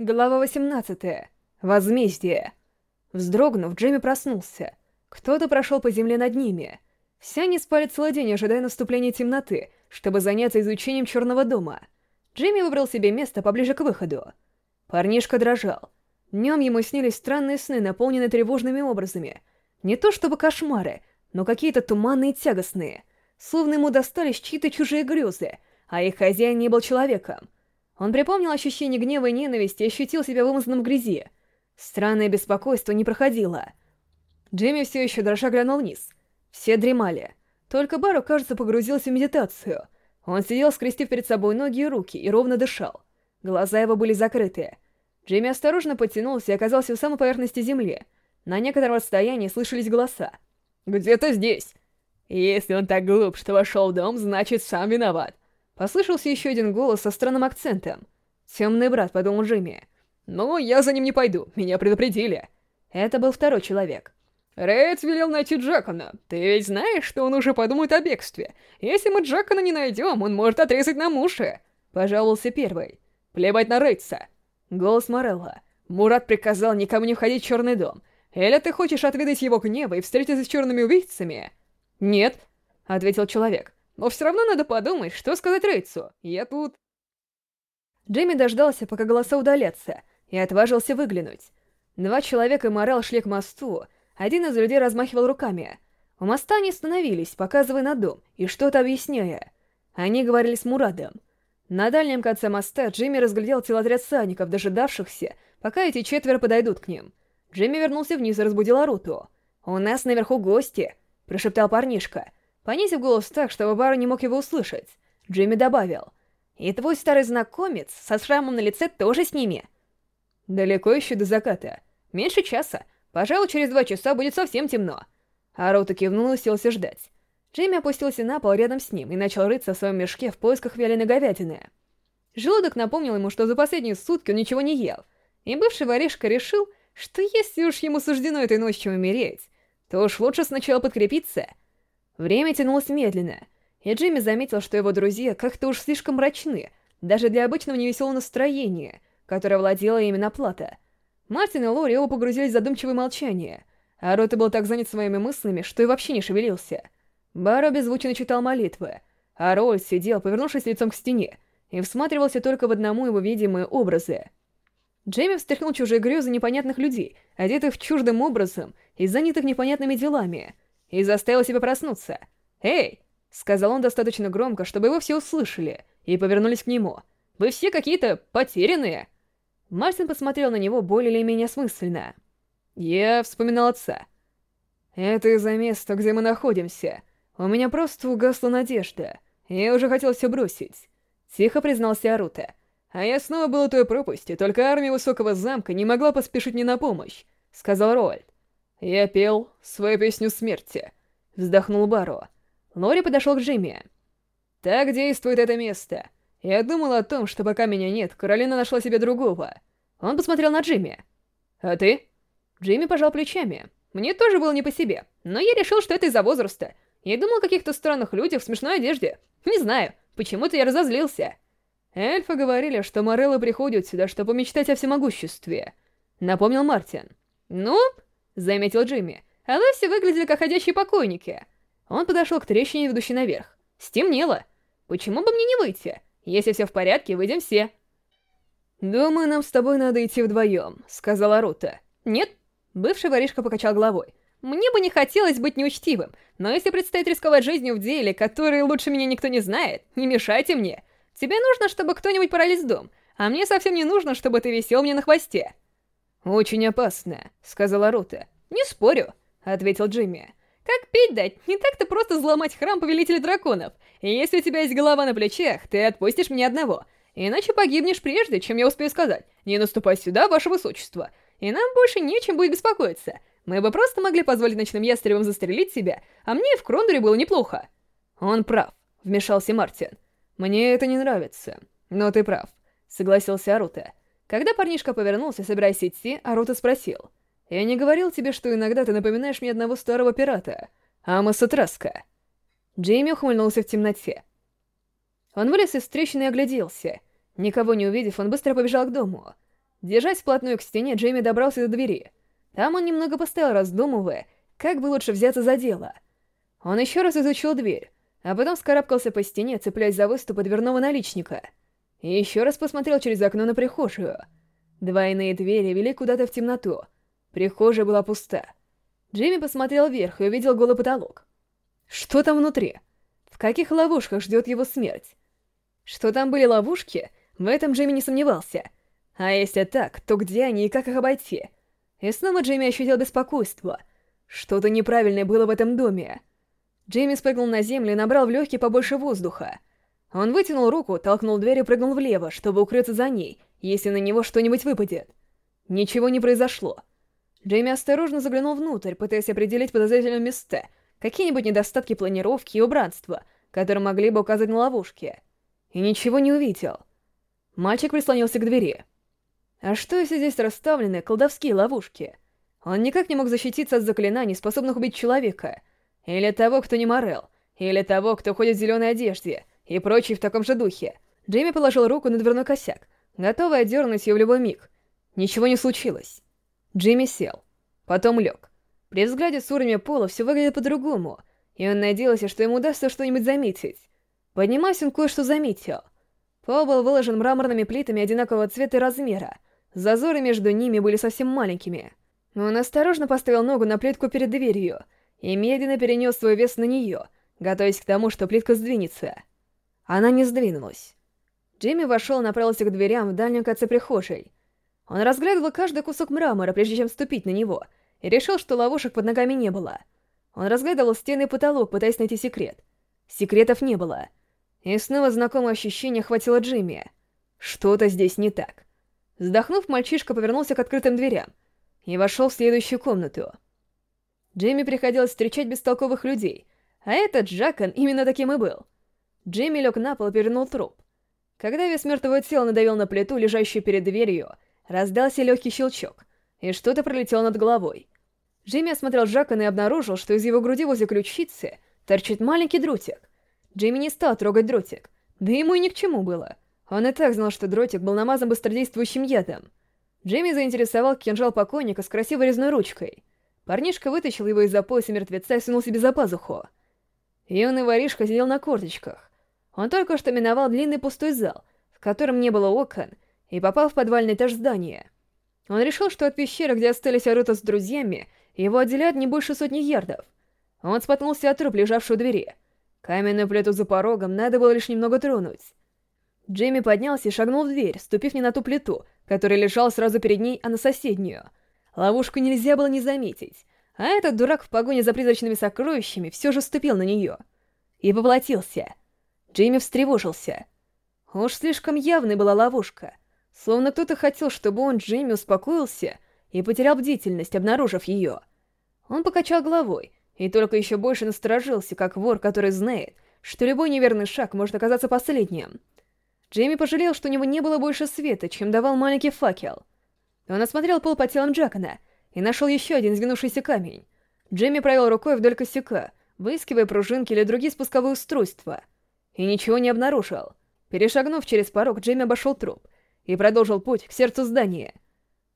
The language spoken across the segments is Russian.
Глава 18. Возмездие. Вздрогнув, Джейми проснулся. Кто-то прошел по земле над ними. Все они спали целый день, ожидая наступления темноты, чтобы заняться изучением Черного дома. Джейми выбрал себе место поближе к выходу. Парнишка дрожал. Днем ему снились странные сны, наполненные тревожными образами. Не то чтобы кошмары, но какие-то туманные и тягостные. Словно ему достались чьи-то чужие грезы, а их хозяин не был человеком. Он припомнил ощущение гнева и ненависти и ощутил себя вымазанным в грязи. Странное беспокойство не проходило. Джимми все еще дрожа глянул вниз. Все дремали. Только Бару, кажется, погрузился в медитацию. Он сидел, скрестив перед собой ноги и руки, и ровно дышал. Глаза его были закрыты. Джимми осторожно подтянулся и оказался у самой поверхности земли. На некотором расстоянии слышались голоса. «Где-то здесь!» «Если он так глуп, что вошел в дом, значит, сам виноват. Послышался еще один голос со странным акцентом. «Темный брат», — подумал Джимми. «Ну, я за ним не пойду, меня предупредили». Это был второй человек. Рейдс велел найти Джакона. Ты ведь знаешь, что он уже подумает о бегстве. Если мы Джакона не найдем, он может отрезать нам уши». Пожаловался первый. «Плевать на Рейдса». Голос Морелла. «Мурат приказал никому не входить в Черный дом. Или ты хочешь отведать его гнева и встретиться с черными убийцами?» «Нет», — ответил человек. Но все равно надо подумать, что сказать Рейцу. Я тут...» Джейми дождался, пока голоса удалятся, и отважился выглянуть. Два человека и морал шли к мосту, один из людей размахивал руками. У моста они остановились, показывая на дом и что-то объясняя. Они говорили с Мурадом. На дальнем конце моста Джимми разглядел целотряд садников, дожидавшихся, пока эти четверо подойдут к ним. Джимми вернулся вниз и разбудил Аруту. «У нас наверху гости», — прошептал парнишка. Понизив голос так, чтобы Бару не мог его услышать, Джимми добавил. «И твой старый знакомец со шрамом на лице тоже с ними?» «Далеко еще до заката. Меньше часа. Пожалуй, через два часа будет совсем темно». Арута кивнул и селся ждать. Джимми опустился на пол рядом с ним и начал рыться в своем мешке в поисках вяленой говядины. Желудок напомнил ему, что за последние сутки он ничего не ел, и бывший воришка решил, что если уж ему суждено этой ночью умереть, то уж лучше сначала подкрепиться — Время тянулось медленно, и Джимми заметил, что его друзья как-то уж слишком мрачны, даже для обычного невеселого настроения, которое владела именно плата. Мартин и Лори оба погрузились в задумчивое молчание, а Рота был так занят своими мыслями, что и вообще не шевелился. Баро беззвучно читал молитвы, а Роль сидел, повернувшись лицом к стене, и всматривался только в одному его видимые образы. Джейми встряхнул чужие грезы непонятных людей, одетых чуждым образом и занятых непонятными делами — и заставил себя проснуться. «Эй!» — сказал он достаточно громко, чтобы его все услышали, и повернулись к нему. «Вы все какие-то потерянные!» Мартин посмотрел на него более или менее смысленно. «Я вспоминал отца. Это из-за места, где мы находимся. У меня просто угасла надежда. Я уже хотел все бросить». Тихо признался Арута. «А я снова был у той пропасти, только армия Высокого Замка не могла поспешить мне на помощь», — сказал Роальд. «Я пел свою песню смерти», — вздохнул Баро. Лори подошел к Джимми. «Так действует это место. Я думал о том, что пока меня нет, Каролина нашла себе другого». Он посмотрел на Джимми. «А ты?» Джимми пожал плечами. «Мне тоже было не по себе, но я решил, что это из-за возраста. Я думал о каких-то странных людях в смешной одежде. Не знаю, почему-то я разозлился». Эльфы говорили, что Мореллы приходит сюда, чтобы мечтать о всемогуществе. Напомнил Мартин. «Ну, заметил Джимми. Она все выглядели как ходячие покойники. Он подошел к трещине, ведущей наверх. Стемнело. Почему бы мне не выйти? Если все в порядке, выйдем все. «Думаю, нам с тобой надо идти вдвоем», — сказала Рута. «Нет». Бывший воришка покачал головой. «Мне бы не хотелось быть неучтивым, но если предстоит рисковать жизнью в деле, которое лучше меня никто не знает, не мешайте мне. Тебе нужно, чтобы кто-нибудь парализ дом, а мне совсем не нужно, чтобы ты висел мне на хвосте». «Очень опасно», — сказала Рута. «Не спорю», — ответил Джимми. «Как пить дать? Не так-то просто взломать храм Повелителя Драконов. И если у тебя есть голова на плечах, ты отпустишь мне одного. Иначе погибнешь прежде, чем я успею сказать. Не наступай сюда, ваше высочество. И нам больше нечем будет беспокоиться. Мы бы просто могли позволить ночным ястребам застрелить себя, а мне в Крондоре было неплохо». «Он прав», — вмешался Мартин. «Мне это не нравится. Но ты прав», — согласился Арута. Когда парнишка повернулся, собираясь идти, Арута спросил. «Я не говорил тебе, что иногда ты напоминаешь мне одного старого пирата, Амоса Траска». Джейми ухмыльнулся в темноте. Он вылез из трещины и огляделся. Никого не увидев, он быстро побежал к дому. Держась вплотную к стене, Джейми добрался до двери. Там он немного постоял, раздумывая, как бы лучше взяться за дело. Он еще раз изучил дверь, а потом скарабкался по стене, цепляясь за выступы дверного наличника — еще раз посмотрел через окно на прихожую. Двойные двери вели куда-то в темноту. Прихожая была пуста. Джимми посмотрел вверх и увидел голый потолок. Что там внутри? В каких ловушках ждет его смерть? Что там были ловушки, в этом Джимми не сомневался. А если так, то где они и как их обойти? И снова Джимми ощутил беспокойство. Что-то неправильное было в этом доме. Джимми спрыгнул на землю и набрал в легкие побольше воздуха — он вытянул руку, толкнул дверь и прыгнул влево, чтобы укрыться за ней, если на него что-нибудь выпадет. Ничего не произошло. Джейми осторожно заглянул внутрь, пытаясь определить подозрительное место, какие-нибудь недостатки планировки и убранства, которые могли бы указать на ловушки. И ничего не увидел. Мальчик прислонился к двери. А что, если здесь расставлены колдовские ловушки? Он никак не мог защититься от заклинаний, способных убить человека. Или того, кто не морел. Или того, кто ходит в зеленой одежде — и прочие в таком же духе. Джейми положил руку на дверной косяк, готовый отдернуть ее в любой миг. Ничего не случилось. Джимми сел. Потом лег. При взгляде с уровня пола все выглядит по-другому, и он надеялся, что ему удастся что-нибудь заметить. Поднимаясь, он кое-что заметил. Пол был выложен мраморными плитами одинакового цвета и размера. Зазоры между ними были совсем маленькими. Он осторожно поставил ногу на плитку перед дверью и медленно перенес свой вес на нее, готовясь к тому, что плитка сдвинется. Она не сдвинулась. Джимми вошел и направился к дверям в дальнем конце прихожей. Он разглядывал каждый кусок мрамора, прежде чем ступить на него, и решил, что ловушек под ногами не было. Он разглядывал стены и потолок, пытаясь найти секрет. Секретов не было. И снова знакомое ощущение охватило Джимми. Что-то здесь не так. Вздохнув, мальчишка повернулся к открытым дверям и вошел в следующую комнату. Джимми приходилось встречать бестолковых людей, а Джимми лег на пол и перевернул труп. Когда вес мертвого тела надавил на плиту, лежащую перед дверью, раздался легкий щелчок, и что-то пролетело над головой. Джимми осмотрел Джакона и обнаружил, что из его груди возле ключицы торчит маленький дротик. Джимми не стал трогать дротик, да ему и ни к чему было. Он и так знал, что дротик был намазан быстродействующим ядом. Джимми заинтересовал кинжал покойника с красивой резной ручкой. Парнишка вытащил его из-за пояса мертвеца и сунул себе за пазуху. Юный воришка сидел на корточках. Он только что миновал длинный пустой зал, в котором не было окон, и попал в подвальный этаж здания. Он решил, что от пещеры, где остались Арута с друзьями, его отделяют не больше сотни ярдов. Он споткнулся от труп, лежавшего у двери. Каменную плиту за порогом надо было лишь немного тронуть. Джимми поднялся и шагнул в дверь, ступив не на ту плиту, которая лежала сразу перед ней, а на соседнюю. Ловушку нельзя было не заметить, а этот дурак в погоне за призрачными сокровищами все же ступил на нее. И воплотился — Джейми встревожился. Уж слишком явной была ловушка. Словно кто-то хотел, чтобы он, Джейми, успокоился и потерял бдительность, обнаружив ее. Он покачал головой и только еще больше насторожился, как вор, который знает, что любой неверный шаг может оказаться последним. Джейми пожалел, что у него не было больше света, чем давал маленький факел. Он осмотрел пол по телам Джакона и нашел еще один сгинувшийся камень. Джейми провел рукой вдоль косяка, выискивая пружинки или другие спусковые устройства — и ничего не обнаружил. Перешагнув через порог, Джейми обошел труп и продолжил путь к сердцу здания.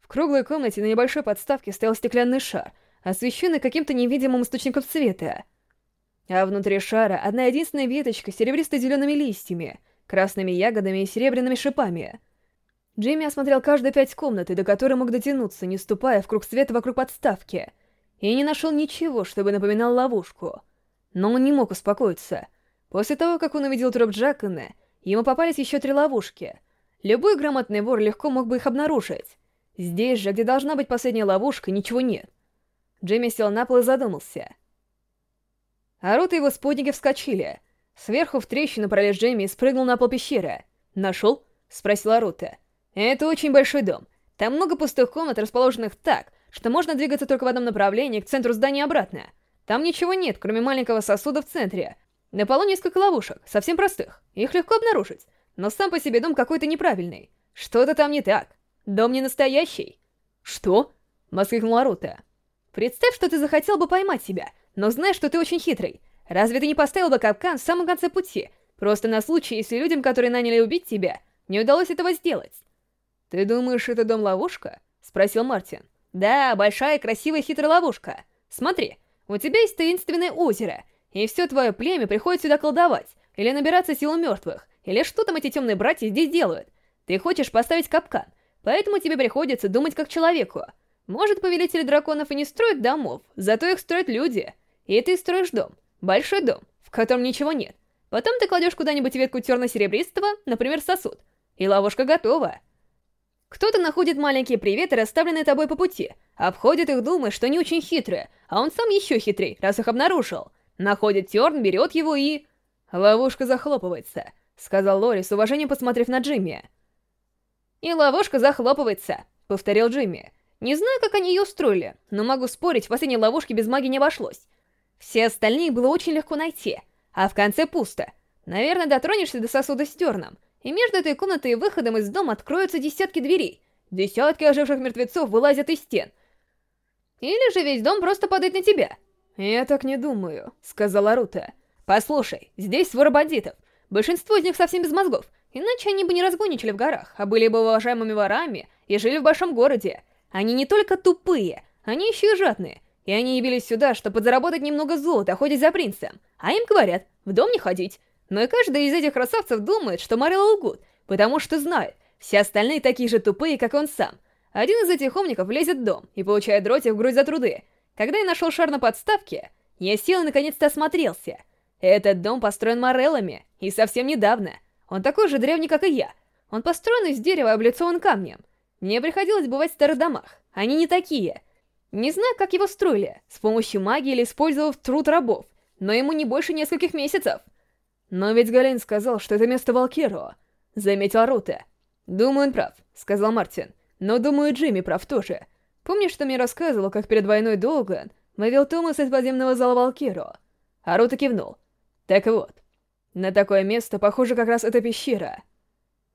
В круглой комнате на небольшой подставке стоял стеклянный шар, освещенный каким-то невидимым источником света. А внутри шара одна единственная веточка с серебристо-зелеными листьями, красными ягодами и серебряными шипами. Джейми осмотрел каждые пять комнат, до которой мог дотянуться, не ступая в круг света вокруг подставки, и не нашел ничего, чтобы напоминал ловушку. Но он не мог успокоиться — После того, как он увидел труп Джакона, ему попались еще три ловушки. Любой грамотный вор легко мог бы их обнаружить. Здесь же, где должна быть последняя ловушка, ничего нет. Джимми сел на пол и задумался. Арут и его спутники вскочили. Сверху в трещину пролез Джимми и спрыгнул на пол пещеры. «Нашел?» — спросила Арута. «Это очень большой дом. Там много пустых комнат, расположенных так, что можно двигаться только в одном направлении, к центру здания обратно. Там ничего нет, кроме маленького сосуда в центре — на полу несколько ловушек, совсем простых. Их легко обнаружить. Но сам по себе дом какой-то неправильный. Что-то там не так. Дом не настоящий. Что? Воскликнула Рута. Представь, что ты захотел бы поймать себя, но знаешь, что ты очень хитрый. Разве ты не поставил бы капкан в самом конце пути? Просто на случай, если людям, которые наняли убить тебя, не удалось этого сделать. «Ты думаешь, это дом-ловушка?» — спросил Мартин. «Да, большая, красивая, хитрая ловушка. Смотри, у тебя есть таинственное озеро — и все твое племя приходит сюда колдовать, или набираться силу мертвых, или что там эти темные братья здесь делают. Ты хочешь поставить капкан, поэтому тебе приходится думать как человеку. Может, повелители драконов и не строят домов, зато их строят люди. И ты строишь дом, большой дом, в котором ничего нет. Потом ты кладешь куда-нибудь ветку терно-серебристого, например, сосуд, и ловушка готова. Кто-то находит маленькие приветы, расставленные тобой по пути, обходит их, думая, что они очень хитрые, а он сам еще хитрей, раз их обнаружил находит Терн, берет его и... Ловушка захлопывается, сказал Лори с уважением, посмотрев на Джимми. И ловушка захлопывается, повторил Джимми. Не знаю, как они ее устроили, но могу спорить, в последней ловушке без магии не обошлось. Все остальные было очень легко найти, а в конце пусто. Наверное, дотронешься до сосуда с терном, и между этой комнатой и выходом из дома откроются десятки дверей. Десятки оживших мертвецов вылазят из стен. Или же весь дом просто падает на тебя. «Я так не думаю», — сказала Рута. «Послушай, здесь свора бандитов. Большинство из них совсем без мозгов, иначе они бы не разгоничили в горах, а были бы уважаемыми ворами и жили в большом городе. Они не только тупые, они еще и жадные. И они явились сюда, чтобы подзаработать немного золота, ходить за принцем. А им говорят, в дом не ходить. Но и каждый из этих красавцев думает, что Марилла лгут, потому что знает, все остальные такие же тупые, как он сам. Один из этих умников лезет в дом и получает дротик в грудь за труды — когда я нашел шар на подставке, я сел и наконец-то осмотрелся. Этот дом построен морелами и совсем недавно. Он такой же древний, как и я. Он построен из дерева и облицован камнем. Мне приходилось бывать в старых домах. Они не такие. Не знаю, как его строили, с помощью магии или использовав труд рабов, но ему не больше нескольких месяцев. Но ведь Галин сказал, что это место Валкиро. Заметил Рута. Думаю, он прав, сказал Мартин. Но думаю, Джимми прав тоже. Помнишь, что мне рассказывал, как перед войной Долган вывел Томаса из подземного зала Валкиру? Харуто кивнул. Так вот, на такое место похоже как раз эта пещера.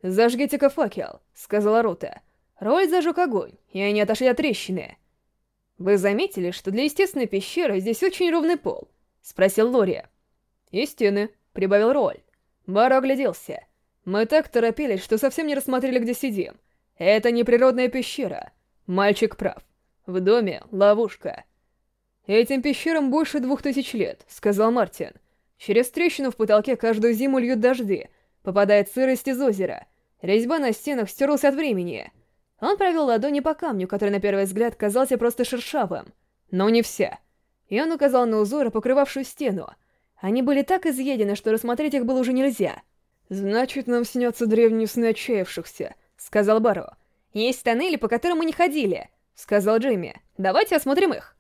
«Зажгите-ка факел», — сказала Рута. Роль зажег огонь, и они отошли от трещины. «Вы заметили, что для естественной пещеры здесь очень ровный пол?» — спросил Лори. «И стены», — прибавил Роль. Баро огляделся. «Мы так торопились, что совсем не рассмотрели, где сидим. Это не природная пещера». Мальчик прав. В доме ловушка». «Этим пещерам больше двух тысяч лет», — сказал Мартин. «Через трещину в потолке каждую зиму льют дожди. Попадает сырость из озера. Резьба на стенах стерлась от времени». Он провел ладони по камню, который на первый взгляд казался просто Есть тоннели, по которым мы не ходили», — сказал Джимми. «Давайте осмотрим их».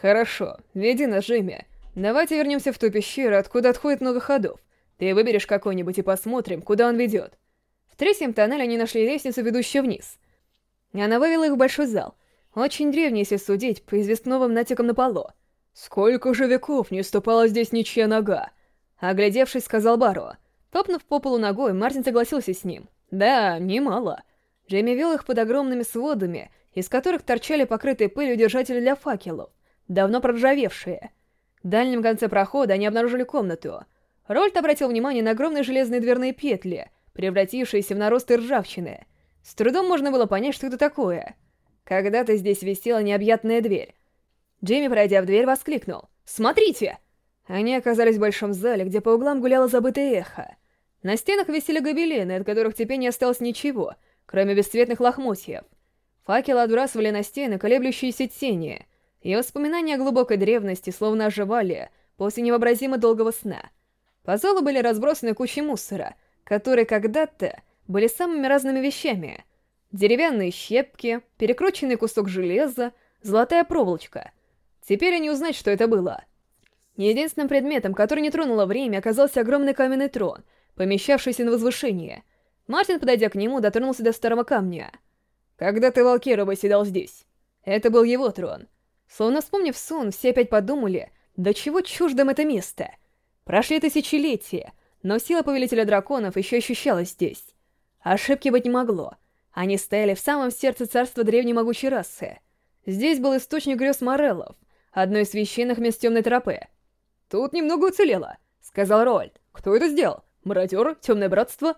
«Хорошо, веди нас, Джимми. Давайте вернемся в ту пещеру, откуда отходит много ходов. Ты выберешь какой-нибудь и посмотрим, куда он ведет». В третьем тоннеле они нашли лестницу, ведущую вниз. Она вывела их в большой зал. Очень древний, если судить, по известновым натекам на полу. «Сколько же веков не ступала здесь ничья нога!» Оглядевшись, сказал Баро. Топнув по полу ногой, Мартин согласился с ним. «Да, немало». Джейми вел их под огромными сводами, из которых торчали покрытые пылью держатели для факелов, давно проржавевшие. В дальнем конце прохода они обнаружили комнату. Рольт обратил внимание на огромные железные дверные петли, превратившиеся в наросты ржавчины. С трудом можно было понять, что это такое. Когда-то здесь висела необъятная дверь. Джейми, пройдя в дверь, воскликнул. «Смотрите!» Они оказались в большом зале, где по углам гуляло забытое эхо. На стенах висели гобелены, от которых теперь не осталось ничего — кроме бесцветных лохмотьев. Факелы отбрасывали на стены колеблющиеся тени, и воспоминания о глубокой древности словно оживали после невообразимо долгого сна. По залу были разбросаны кучи мусора, которые когда-то были самыми разными вещами. Деревянные щепки, перекрученный кусок железа, золотая проволочка. Теперь они узнать, что это было. Единственным предметом, который не тронуло время, оказался огромный каменный трон, помещавшийся на возвышении — Мартин, подойдя к нему, дотронулся до старого камня. «Когда ты, Валкира, сидел здесь?» Это был его трон. Словно вспомнив сон, все опять подумали, до чего чуждым это место. Прошли тысячелетия, но сила Повелителя Драконов еще ощущалась здесь. Ошибки быть не могло. Они стояли в самом сердце царства древней могучей расы. Здесь был источник грез Мореллов, одно из священных мест темной тропы. «Тут немного уцелело», — сказал Роальд. «Кто это сделал? Мародер? Темное братство?»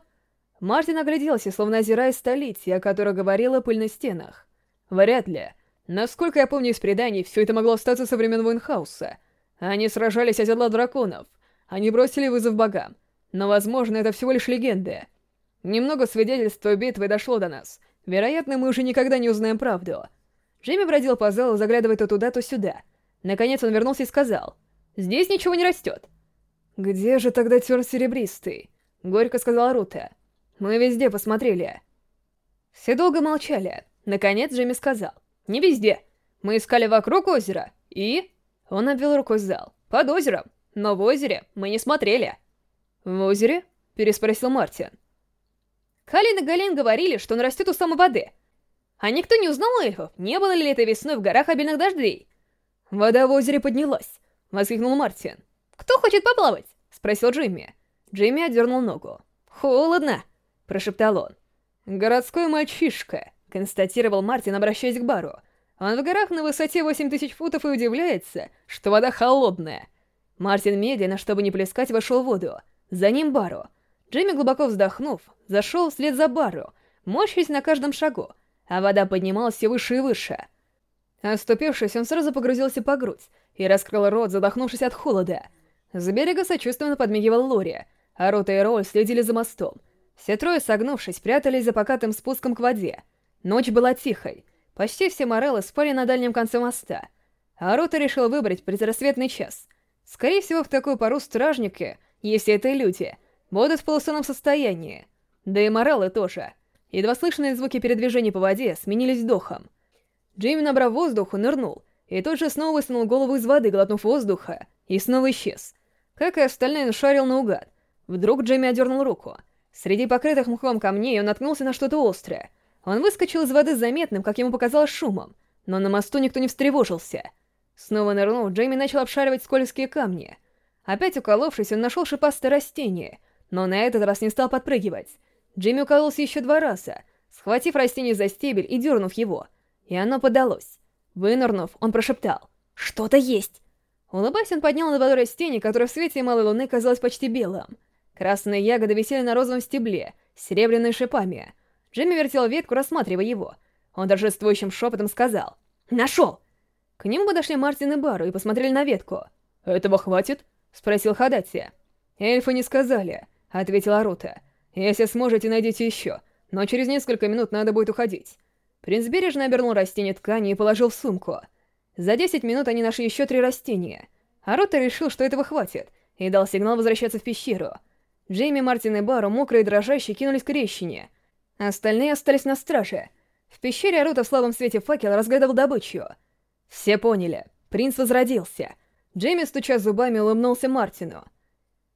Мартин огляделся, словно озирая столетия, о которой говорила пыль на стенах. Вряд ли. Насколько я помню из преданий, все это могло остаться со времен Войнхауса. Они сражались о драконов. Они бросили вызов богам. Но, возможно, это всего лишь легенды. Немного свидетельств о битве дошло до нас. Вероятно, мы уже никогда не узнаем правду. Джимми бродил по залу, заглядывая то туда, то сюда. Наконец он вернулся и сказал. «Здесь ничего не растет». «Где же тогда тер серебристый?» — горько сказала Рута. Мы везде посмотрели. Все долго молчали. Наконец Джимми сказал. Не везде. Мы искали вокруг озера. И... Он обвел рукой зал. Под озером. Но в озере мы не смотрели. В озере? Переспросил Мартин. Калин и Галин говорили, что он растет у самой воды. А никто не узнал эльфов, не было ли это весной в горах обильных дождей. Вода в озере поднялась. Воскликнул Мартин. «Кто хочет поплавать?» — спросил Джимми. Джимми отдернул ногу. «Холодно!» прошептал он. «Городской мальчишка!» — констатировал Мартин, обращаясь к бару. «Он в горах на высоте 8000 футов и удивляется, что вода холодная!» Мартин медленно, чтобы не плескать, вошел в воду. За ним бару. Джимми, глубоко вздохнув, зашел вслед за бару, морщись на каждом шагу, а вода поднималась все выше и выше. Оступившись, он сразу погрузился по грудь и раскрыл рот, задохнувшись от холода. С берега сочувственно подмигивал Лори, а Рота и Роль следили за мостом, все трое, согнувшись, прятались за покатым спуском к воде. Ночь была тихой. Почти все Мореллы спали на дальнем конце моста. А Рота решил выбрать предрассветный час. Скорее всего, в такую пору стражники, если это люди, будут в полусонном состоянии. Да и Мореллы тоже. Едва слышные звуки передвижения по воде сменились вдохом. Джимми, набрав воздух, нырнул, и тот же снова высунул голову из воды, глотнув воздуха, и снова исчез. Как и остальные, шарил наугад. Вдруг Джимми одернул руку — Среди покрытых мхом камней он наткнулся на что-то острое. Он выскочил из воды заметным, как ему показалось, шумом, но на мосту никто не встревожился. Снова нырнув, Джейми начал обшаривать скользкие камни. Опять уколовшись, он нашел шипастое растение, но на этот раз не стал подпрыгивать. Джейми укололся еще два раза, схватив растение за стебель и дернув его. И оно подалось. Вынырнув, он прошептал «Что-то есть!». Улыбаясь, он поднял на воду растение, которое в свете малой луны казалось почти белым. Красные ягоды висели на розовом стебле, серебряные шипами. Джимми вертел ветку, рассматривая его. Он торжествующим шепотом сказал «Нашел!». К нему подошли Мартин и Бару и посмотрели на ветку. «Этого хватит?» — спросил Хадати. «Эльфы не сказали», — ответила Рута. «Если сможете, найдите еще, но через несколько минут надо будет уходить». Принц бережно обернул растение ткани и положил в сумку. За 10 минут они нашли еще три растения. А Рута решил, что этого хватит, и дал сигнал возвращаться в пещеру — Джейми Мартин и Бару, мокрые и дрожащие, кинулись к Рещине. А остальные остались на страже. В пещере Арута в слабом свете факел разглядывал добычу. Все поняли. Принц возродился. Джейми, стуча зубами, улыбнулся Мартину.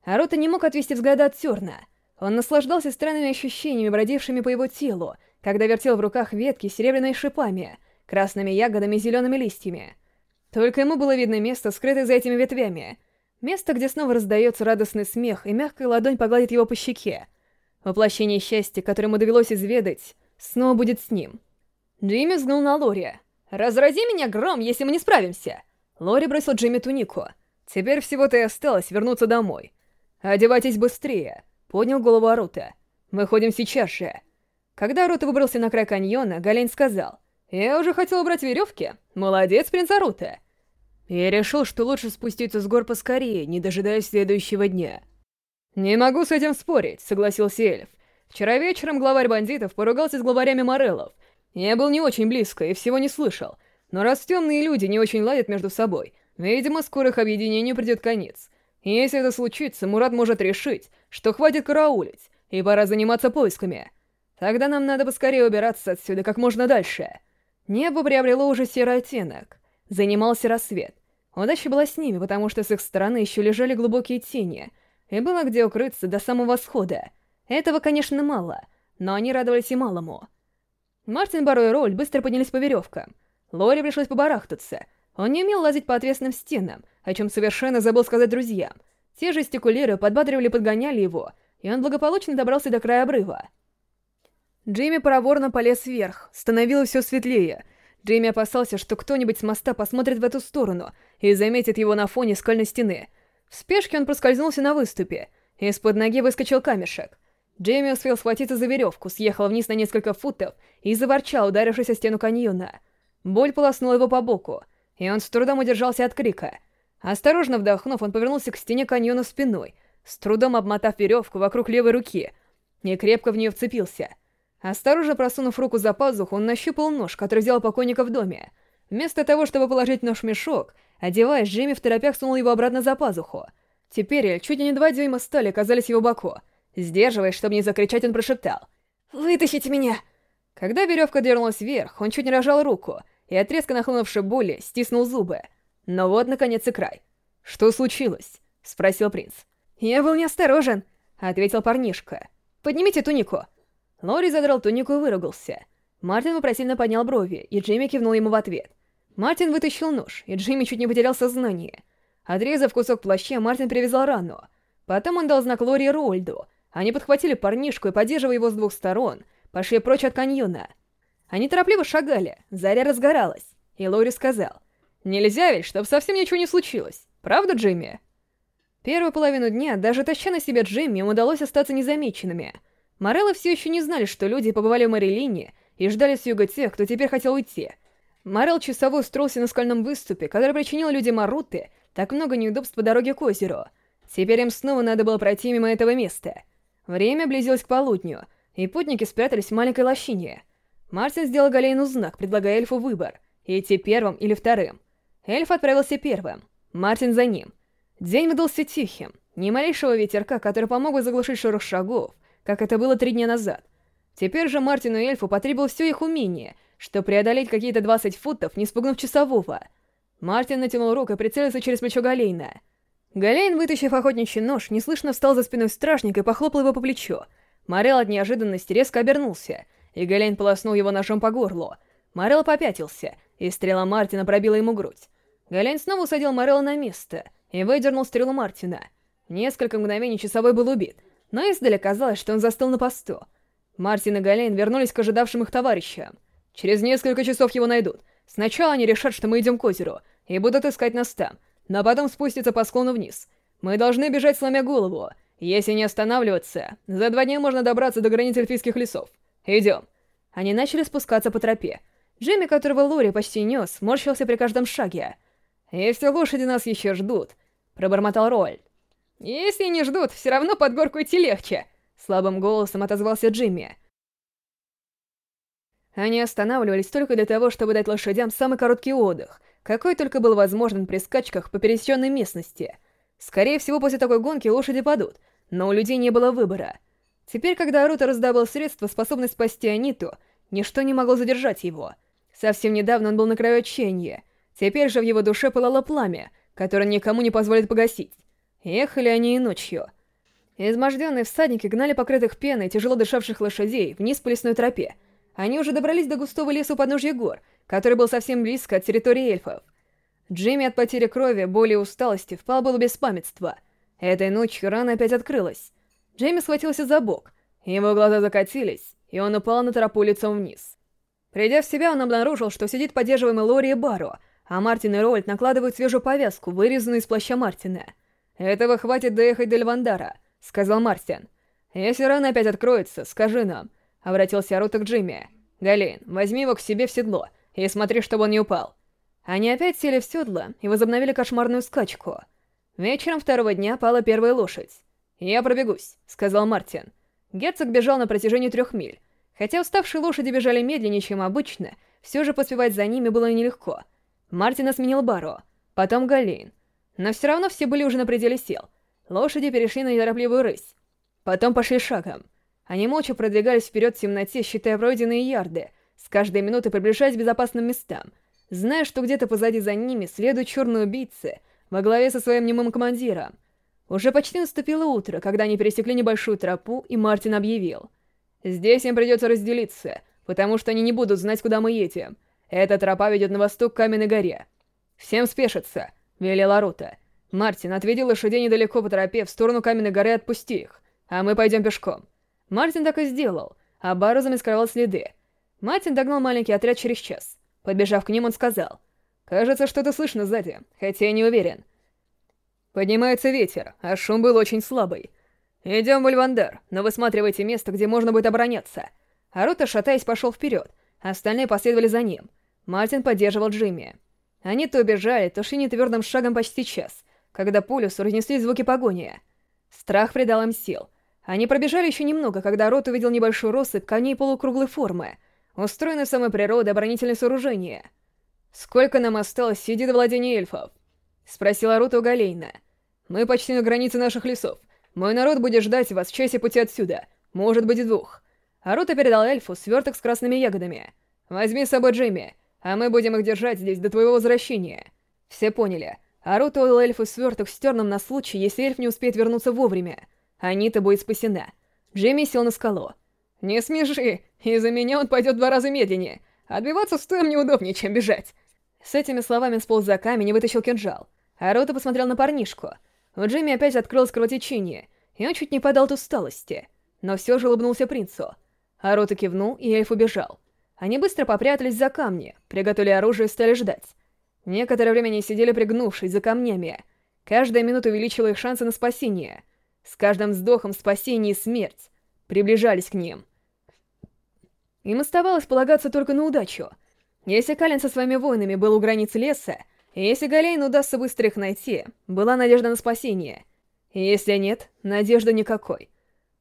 Арута не мог отвести взгляда от Терна. Он наслаждался странными ощущениями, бродившими по его телу, когда вертел в руках ветки с серебряными шипами, красными ягодами и зелеными листьями. Только ему было видно место, скрытое за этими ветвями — Место, где снова раздается радостный смех, и мягкая ладонь погладит его по щеке. Воплощение счастья, которое ему довелось изведать, снова будет с ним. Джимми взглянул на Лори. «Разрази меня гром, если мы не справимся!» Лори бросил Джимми тунику. «Теперь всего-то и осталось вернуться домой. Одевайтесь быстрее!» Поднял голову Арута. «Выходим сейчас же». Когда Арута выбрался на край каньона, Галейн сказал, «Я уже хотел Я решил, что лучше спуститься с гор поскорее, не дожидаясь следующего дня. «Не могу с этим спорить», — согласился эльф. «Вчера вечером главарь бандитов поругался с главарями Мореллов. Я был не очень близко и всего не слышал. Но раз темные люди не очень ладят между собой, видимо, скоро их объединению придет конец. Если это случится, Мурат может решить, что хватит караулить, и пора заниматься поисками. Тогда нам надо поскорее убираться отсюда как можно дальше». Небо приобрело уже серый оттенок. Занимался рассвет. Удача была с ними, потому что с их стороны еще лежали глубокие тени, и было где укрыться до самого схода. Этого, конечно, мало, но они радовались и малому. Мартин, Баро и Роль быстро поднялись по веревкам. Лори пришлось побарахтаться. Он не умел лазить по отвесным стенам, о чем совершенно забыл сказать друзьям. Те же жестикулеры подбадривали подгоняли его, и он благополучно добрался до края обрыва. Джимми проворно полез вверх, становилось все светлее — Джейми опасался, что кто-нибудь с моста посмотрит в эту сторону и заметит его на фоне скальной стены. В спешке он проскользнулся на выступе. Из-под ноги выскочил камешек. Джейми успел схватиться за веревку, съехал вниз на несколько футов и заворчал, ударившись о стену каньона. Боль полоснула его по боку, и он с трудом удержался от крика. Осторожно вдохнув, он повернулся к стене каньона спиной, с трудом обмотав веревку вокруг левой руки, и крепко в нее вцепился — Осторожно просунув руку за пазуху, он нащупал нож, который взял покойника в доме. Вместо того, чтобы положить нож в мешок, одеваясь, Джимми в торопях сунул его обратно за пазуху. Теперь чуть не два дюйма стали оказались его боку. Сдерживаясь, чтобы не закричать, он прошептал. «Вытащите меня!» Когда веревка дернулась вверх, он чуть не рожал руку, и от резко нахлынувшей боли стиснул зубы. Но «Ну вот, наконец, и край. «Что случилось?» — спросил принц. «Я был неосторожен», — ответил парнишка. «Поднимите тунику». Лори задрал тунику и выругался. Мартин вопросительно поднял брови, и Джимми кивнул ему в ответ. Мартин вытащил нож, и Джимми чуть не потерял сознание. Отрезав кусок плаща, Мартин привязал рану. Потом он дал знак Лори и Рольду. Они подхватили парнишку и, поддерживая его с двух сторон, пошли прочь от каньона. Они торопливо шагали, заря разгоралась, и Лори сказал, «Нельзя ведь, чтобы совсем ничего не случилось, правда, Джимми?» Первую половину дня, даже таща на себя Джимми, им удалось остаться незамеченными — Мореллы все еще не знали, что люди побывали в Марилине и ждали с юга тех, кто теперь хотел уйти. Морелл часовой устроился на скальном выступе, который причинил людям Маруты так много неудобств по дороге к озеру. Теперь им снова надо было пройти мимо этого места. Время близилось к полудню, и путники спрятались в маленькой лощине. Мартин сделал Галейну знак, предлагая эльфу выбор — идти первым или вторым. Эльф отправился первым, Мартин за ним. День выдался тихим, ни малейшего ветерка, который помог бы заглушить шорох шагов, как это было три дня назад. Теперь же Мартину и Эльфу потребовалось все их умение, чтобы преодолеть какие-то 20 футов, не спугнув часового. Мартин натянул руку и прицелился через плечо Галейна. Галейн, вытащив охотничий нож, неслышно встал за спиной стражника и похлопал его по плечу. Морел от неожиданности резко обернулся, и Галейн полоснул его ножом по горлу. Морел попятился, и стрела Мартина пробила ему грудь. Галейн снова усадил Морела на место и выдернул стрелу Мартина. Несколько мгновений часовой был убит — но издали казалось, что он застыл на посту. Мартин и Галейн вернулись к ожидавшим их товарищам. Через несколько часов его найдут. Сначала они решат, что мы идем к озеру, и будут искать нас там — но потом спустится по склону вниз. Мы должны бежать, сломя голову. Если не останавливаться, за «Если не ждут, все равно под горку идти легче», — слабым голосом отозвался Джимми. Они останавливались только для того, чтобы дать лошадям самый короткий отдых, какой только был возможен при скачках по пересеченной местности. Скорее всего, после такой гонки лошади падут, но у людей не было выбора. Теперь, когда Арута раздавал средства, способность спасти Аниту, ничто не могло задержать его. Совсем недавно он был на краю отчаяния, теперь же в его душе пылало пламя, которое никому не позволит погасить. Ехали они и ночью. Изможденные всадники гнали покрытых пеной тяжело дышавших лошадей вниз по лесной тропе. Они уже добрались до густого леса у подножья гор, который был совсем близко от территории эльфов. Джимми от потери крови, боли и усталости впал было без памятства. Этой ночью рана опять открылась. Джимми схватился за бок, его глаза закатились, и он упал на тропу лицом вниз. Придя в себя, он обнаружил, что сидит поддерживаемый Лори и Барро, а Мартин и Рольд накладывают свежую повязку, вырезанную из плаща Мартина — «Этого хватит доехать до Львандара», — сказал Марстин. «Если рана опять откроется, скажи нам», — обратился Рута к Джимми. «Галин, возьми его к себе в седло и смотри, чтобы он не упал». Они опять сели в седло и возобновили кошмарную скачку. Вечером второго дня пала первая лошадь. «Я пробегусь», — сказал Мартин. Герцог бежал на протяжении трех миль. Хотя уставшие лошади бежали медленнее, чем обычно, все же поспевать за ними было нелегко. Мартина сменил Баро, потом Галейн, но все равно все были уже на пределе сил. Лошади перешли на неторопливую рысь. Потом пошли шагом. Они молча продвигались вперед в темноте, считая пройденные ярды, с каждой минуты приближаясь к безопасным местам, зная, что где-то позади за ними следуют черные убийцы во главе со своим немым командиром. Уже почти наступило утро, когда они пересекли небольшую тропу, и Мартин объявил. «Здесь им придется разделиться, потому что они не будут знать, куда мы едем. Эта тропа ведет на восток к Каменной горе. Всем спешиться!" велела Рута. Мартин, отведи лошадей недалеко по тропе, в сторону каменной горы и отпусти их, а мы пойдем пешком. Мартин так и сделал, а Бару искрывал следы. Мартин догнал маленький отряд через час. Подбежав к ним, он сказал. «Кажется, что-то слышно сзади, хотя я не уверен». Поднимается ветер, а шум был очень слабый. «Идем в Ульвандар, но высматривайте место, где можно будет обороняться». Арута, шатаясь, пошел вперед, а остальные последовали за ним. Мартин поддерживал Джимми. Они то бежали, то шли нетвердым шагом почти час, когда полюсу разнесли звуки погони. Страх придал им сил. Они пробежали еще немного, когда Рот увидел небольшую россыпь коней полукруглой формы, устроенной самой природой оборонительное сооружение. «Сколько нам осталось сидит до владения эльфов?» — спросила Рота у Галейна. «Мы почти на границе наших лесов. Мой народ будет ждать вас в часе пути отсюда. Может быть, и двух». А Рота передал эльфу сверток с красными ягодами. «Возьми с собой Джимми а мы будем их держать здесь до твоего возвращения. Все поняли. Арута Арутовал эльфу сверток с терном на случай, если эльф не успеет вернуться вовремя. Анита будет спасена. Джимми сел на скалу. «Не смеши! Из-за меня он пойдет два раза медленнее. Отбиваться стоим неудобнее, чем бежать!» С этими словами сполз за камень и вытащил кинжал. Арута посмотрел на парнишку. У Джимми опять открылось кровотечение, и он чуть не подал от усталости. Но все же улыбнулся принцу. Арута кивнул, и эльф убежал. Они быстро попрятались за камни, приготовили оружие и стали ждать. Некоторое время они сидели пригнувшись за камнями. Каждая минута увеличила их шансы на спасение. С каждым вздохом спасение и смерть приближались к ним. Им оставалось полагаться только на удачу. Если Калин со своими воинами был у границ леса, если Галейн удастся быстро их найти, была надежда на спасение. Если нет, надежды никакой.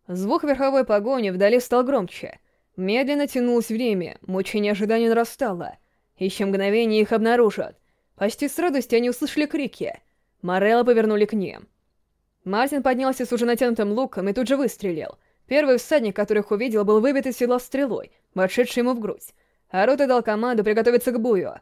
Звук верховой погони вдали стал громче медленно тянулось время, мучение ожидания нарастало. Еще мгновение их обнаружат. Почти с радостью они услышали крики. Морелла повернули к ним. Мартин поднялся с уже натянутым луком и тут же выстрелил. Первый всадник, которых увидел, был выбит из седла стрелой, вошедший ему в грудь. Арута дал команду приготовиться к бою.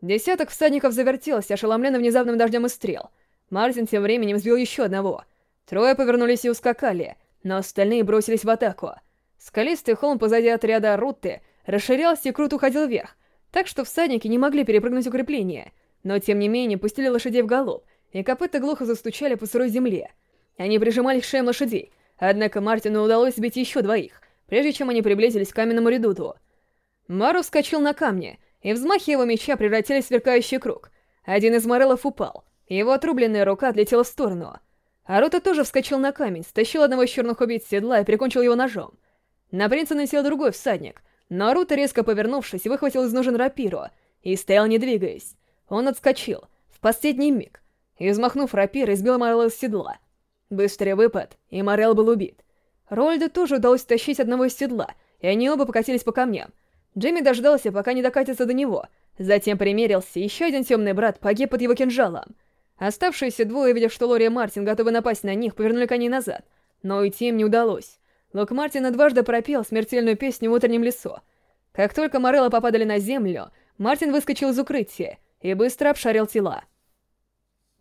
Десяток всадников завертелось, ошеломленно внезапным дождем и стрел. Мартин тем временем сбил еще одного. Трое повернулись и ускакали, но остальные бросились в атаку — Скалистый холм позади отряда Рутты расширялся и круто уходил вверх, так что всадники не могли перепрыгнуть укрепление, но тем не менее пустили лошадей в галоп, и копыта глухо застучали по сырой земле. Они прижимали к шеям лошадей, однако Мартину удалось сбить еще двоих, прежде чем они приблизились к каменному редуту. Мару вскочил на камни, и взмахи его меча превратились в сверкающий круг. Один из Морелов упал, его отрубленная рука отлетела в сторону. Арута тоже вскочил на камень, стащил одного из черных убийц с седла и прикончил его ножом. На принца насел другой всадник. Наруто, резко повернувшись, выхватил из ножен рапиру и стоял, не двигаясь. Он отскочил, в последний миг, и, взмахнув рапирой, сбил Морелла с седла. Быстрый выпад, и Морелл был убит. Рольду тоже удалось тащить одного из седла, и они оба покатились по камням. Джимми дождался, пока не докатится до него, затем примерился, еще один темный брат погиб под его кинжалом. Оставшиеся двое, видя, что Лори и Мартин готовы напасть на них, повернули коней назад, но уйти им не удалось. Лук Мартина дважды пропел смертельную песню в утреннем лесу. Как только Морелла попадали на землю, Мартин выскочил из укрытия и быстро обшарил тела.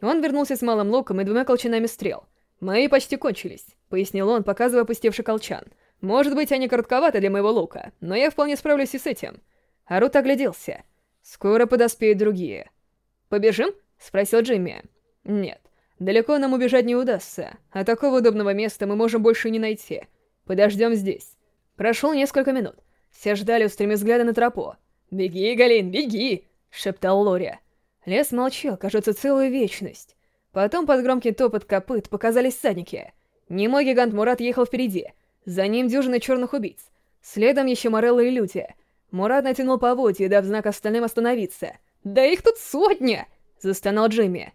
Он вернулся с малым луком и двумя колчанами стрел. «Мои почти кончились», — пояснил он, показывая опустевший колчан. «Может быть, они коротковаты для моего лука, но я вполне справлюсь и с этим». Арут огляделся. «Скоро подоспеют другие». «Побежим?» — спросил Джимми. «Нет, далеко нам убежать не удастся, а такого удобного места мы можем больше не найти. Подождем здесь. Прошел несколько минут. Все ждали, устремив взгляды на тропу. «Беги, Галин, беги!» — шептал Лори. Лес молчал, кажется, целую вечность. Потом под громкий топот копыт показались садники. Немой гигант Мурат ехал впереди. За ним дюжины черных убийц. Следом еще Морелла и Лютия. Мурат натянул поводья, дав знак остальным остановиться. «Да их тут сотня!» — застонал Джимми.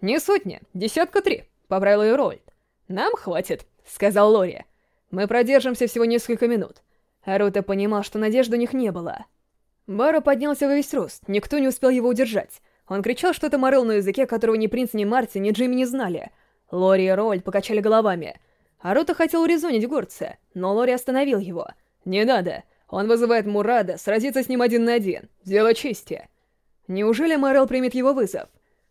«Не сотня, десятка три», — поправил ее Рольд. «Нам хватит», — сказал Лори. Мы продержимся всего несколько минут. Харуто понимал, что надежды у них не было. Баро поднялся во весь рост, никто не успел его удержать. Он кричал что-то морел на языке, которого ни принц, ни Марти, ни Джимми не знали. Лори и Роль покачали головами. Харуто хотел урезонить горца, но Лори остановил его. «Не надо. Он вызывает Мурада, сразиться с ним один на один. Дело чести». Неужели Морел примет его вызов?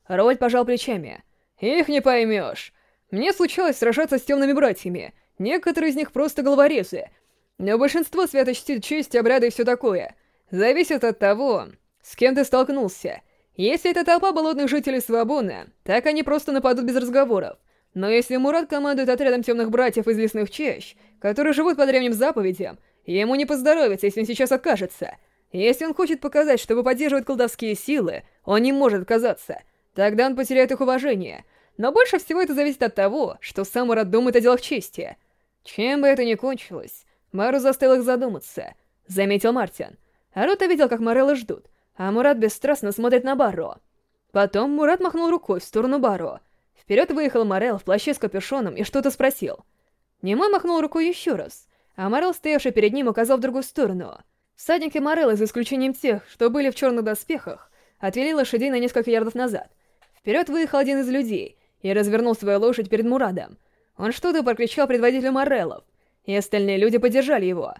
Роль пожал плечами. «Их не поймешь. Мне случалось сражаться с темными братьями». Некоторые из них просто головорезы. Но большинство свято чтит честь, обряды и все такое. Зависит от того, с кем ты столкнулся. Если это толпа болотных жителей Свобона, так они просто нападут без разговоров. Но если Мурат командует отрядом темных братьев из лесных чащ, которые живут по древним заповедям, ему не поздоровится, если он сейчас откажется. Если он хочет показать, чтобы поддерживать колдовские силы, он не может отказаться. Тогда он потеряет их уважение. Но больше всего это зависит от того, что сам Мурат думает о делах чести — Чем бы это ни кончилось, Мару заставил их задуматься, заметил Мартин. Арута видел, как Мореллы ждут, а Мурат бесстрастно смотрит на Барро. Потом Мурат махнул рукой в сторону Барро. Вперед выехал Морел в плаще с капюшоном и что-то спросил. Немой махнул рукой еще раз, а Морел, стоявший перед ним, указал в другую сторону. Всадники Морелла, за исключением тех, что были в черных доспехах, отвели лошадей на Он что-то прокричал предводителю Мореллов, и остальные люди поддержали его.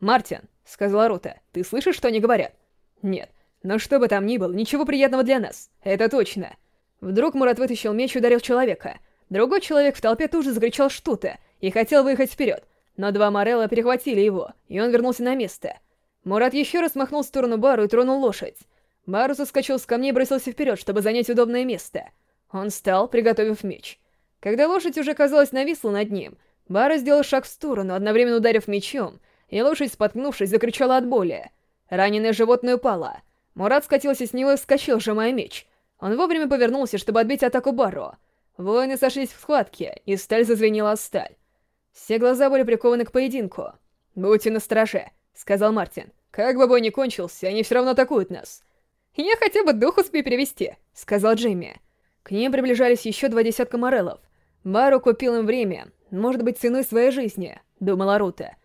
«Мартин», — сказала Рута, — «ты слышишь, что они говорят?» «Нет, но что бы там ни было, ничего приятного для нас, это точно». Вдруг Мурат вытащил меч и ударил человека. Другой человек в толпе тут же закричал что-то и хотел выехать вперед, но два Морелла перехватили его, и он вернулся на место. Мурат еще раз махнул в сторону Бару и тронул лошадь. Бару соскочил с камней и бросился вперед, чтобы занять удобное место. Он встал, приготовив меч. Когда лошадь уже, казалось, нависла над ним, Бара сделал шаг в сторону, одновременно ударив мечом, и лошадь, споткнувшись, закричала от боли. Раненое животное упало. Мурат скатился с него и вскочил, сжимая меч. Он вовремя повернулся, чтобы отбить атаку Баро. Воины сошлись в схватке, и сталь зазвенела о сталь. Все глаза были прикованы к поединку. «Будьте настороже», — сказал Мартин. «Как бы бой ни кончился, они все равно атакуют нас». «Я хотя бы дух успею перевести», — сказал Джейми. К ним приближались еще два десятка морелов — Мару купил им время. Может быть, ценой своей жизни», — думала Рута.